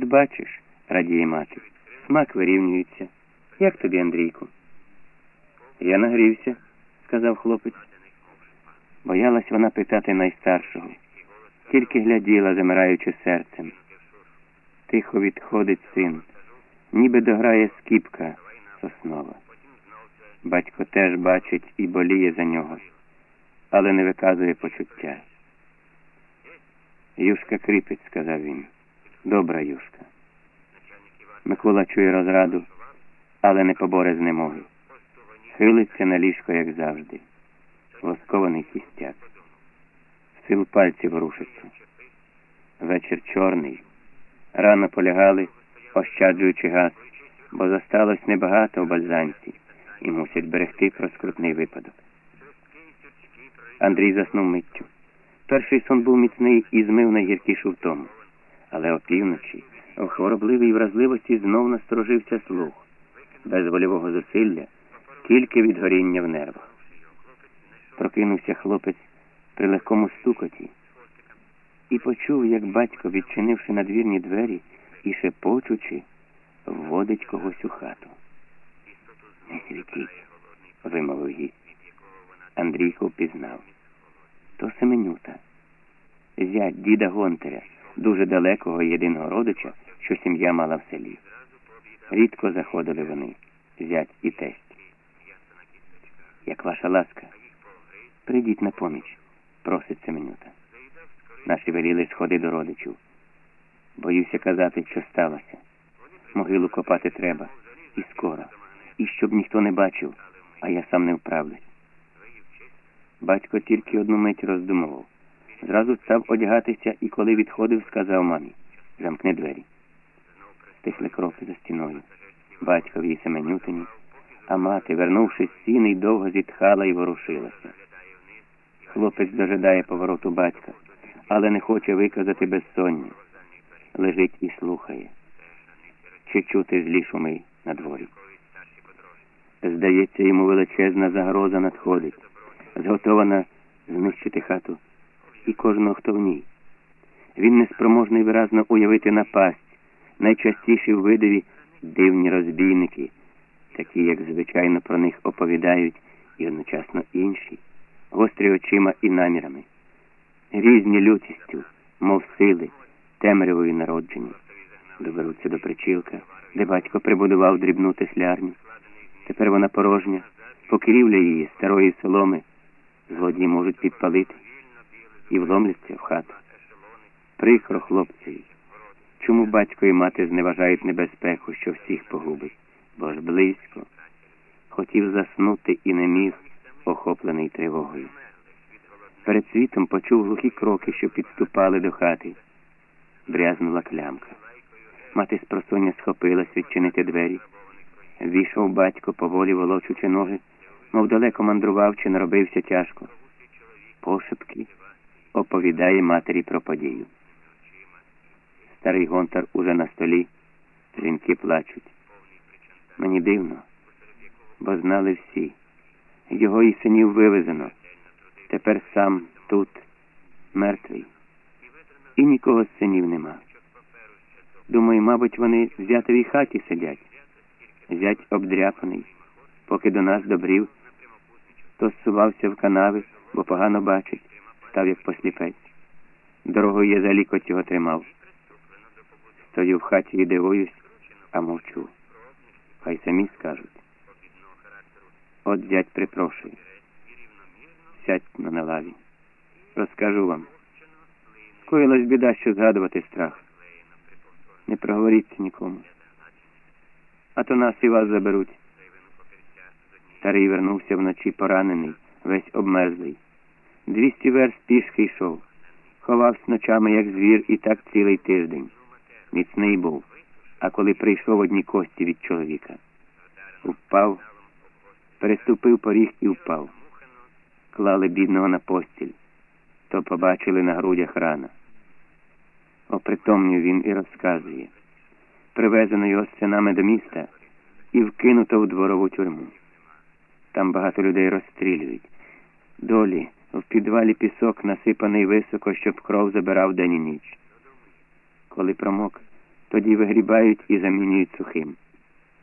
От бачиш, радіє мати, смак вирівнюється. Як тобі, Андрійку? Я нагрівся, сказав хлопець. Боялась вона питати найстаршого, тільки гляділа, замираючи серцем. Тихо відходить син, ніби дограє скіпка соснова. Батько теж бачить і боліє за нього, але не виказує почуття. Юшка кріпить, сказав він. Добра юшка. Микола чує розраду, але не поборе знемоги. Хилиться на ліжко, як завжди. Воскований кістяк. Сил пальців рушиться. Вечір чорний. Рано полягали, ощаджуючи газ, бо зосталось небагато в бальзанці і мусять берегти про скрутний випадок. Андрій заснув миттю. Перший сон був міцний і змив найгіркішу втому. Але опівночі, в хворобливій вразливості знов насторожився слух, без вольового зусилля, тільки від горіння в нервах. Прокинувся хлопець при легкому стукоті і почув, як батько, відчинивши надвірні двері і шепочучи, вводить когось у хату. Не світіть, вимовив гість. Андрійко впізнав. То Семенюта, зять діда Гонтаря, дуже далекого єдиного родича, що сім'я мала в селі. Рідко заходили вони, зять і тесть. Як ваша ласка, прийдіть на поміч, просить Семенюта. Наші веліли сходи до родичів. Боюся казати, що сталося. Могилу копати треба. І скоро. І щоб ніхто не бачив, а я сам не вправлюсь. Батько тільки одну мить роздумував. Зразу став одягатися і, коли відходив, сказав мамі замкни двері. Стихли кроки за стіною. Батько в її Семенютині, а мати, вернувшись з сіни, довго зітхала і ворушилася. Хлопець дожидає повороту батька, але не хоче виказати безсоння. Лежить і слухає. Чи чути злі шуми на дворі. Здається, йому величезна загроза надходить, зготована знищити хату і кожного, хто в ній. Він неспроможний виразно уявити напасть, найчастіші в видові дивні розбійники, такі, як звичайно про них оповідають, і одночасно інші, гострі очима і намірами, різні лютістю, мов сили, темрявою народжені. Доберуться до причілка, де батько прибудував дрібну теслярню. Тепер вона порожня, покрівля її старої соломи, злодії можуть підпалити і вломляться в хату. Прикро хлопцеві. Чому батько і мати зневажають небезпеку, що всіх погубить? Бо ж близько. Хотів заснути і не міг, охоплений тривогою. Перед світом почув глухі кроки, що підступали до хати. Брязнула клямка. Мати з просоння схопилась відчинити двері. Війшов батько, поволі волочучи ноги, мов далеко мандрував чи наробився тяжко. Пошепки оповідає матері про подію. Старий гонтар уже на столі, жінки плачуть. Мені дивно, бо знали всі. Його і синів вивезено. Тепер сам тут, мертвий. І нікого з синів нема. Думаю, мабуть, вони в зятовій хаті сидять. Зять обдряпаний, поки до нас добрів, то зсувався в канави, бо погано бачить, став як посліпець. Дорогою я за лікоть його тримав. Стою в хаті і дивуюсь, а мовчу. Хай самі скажуть. От зять припрошує. Сядь на лаві. Розкажу вам. Скоїлась біда, що згадувати страх. Не проговоріться нікому. А то нас і вас заберуть. Старий вернувся вночі поранений, весь обмерзлий. Двісті верст пішки йшов. Ховався ночами, як звір, і так цілий тиждень. Міцний був, а коли прийшов одні кості від чоловіка. Впав, переступив поріг і впав. Клали бідного на постіль, то побачили на грудях рана. Опритомнів він і розказує. Привезено його з синами до міста і вкинуто в дворову тюрму. Там багато людей розстрілюють. Долі в підвалі пісок насипаний високо, щоб кров забирав день і ніч. Коли промок, тоді вигрібають і замінюють сухим.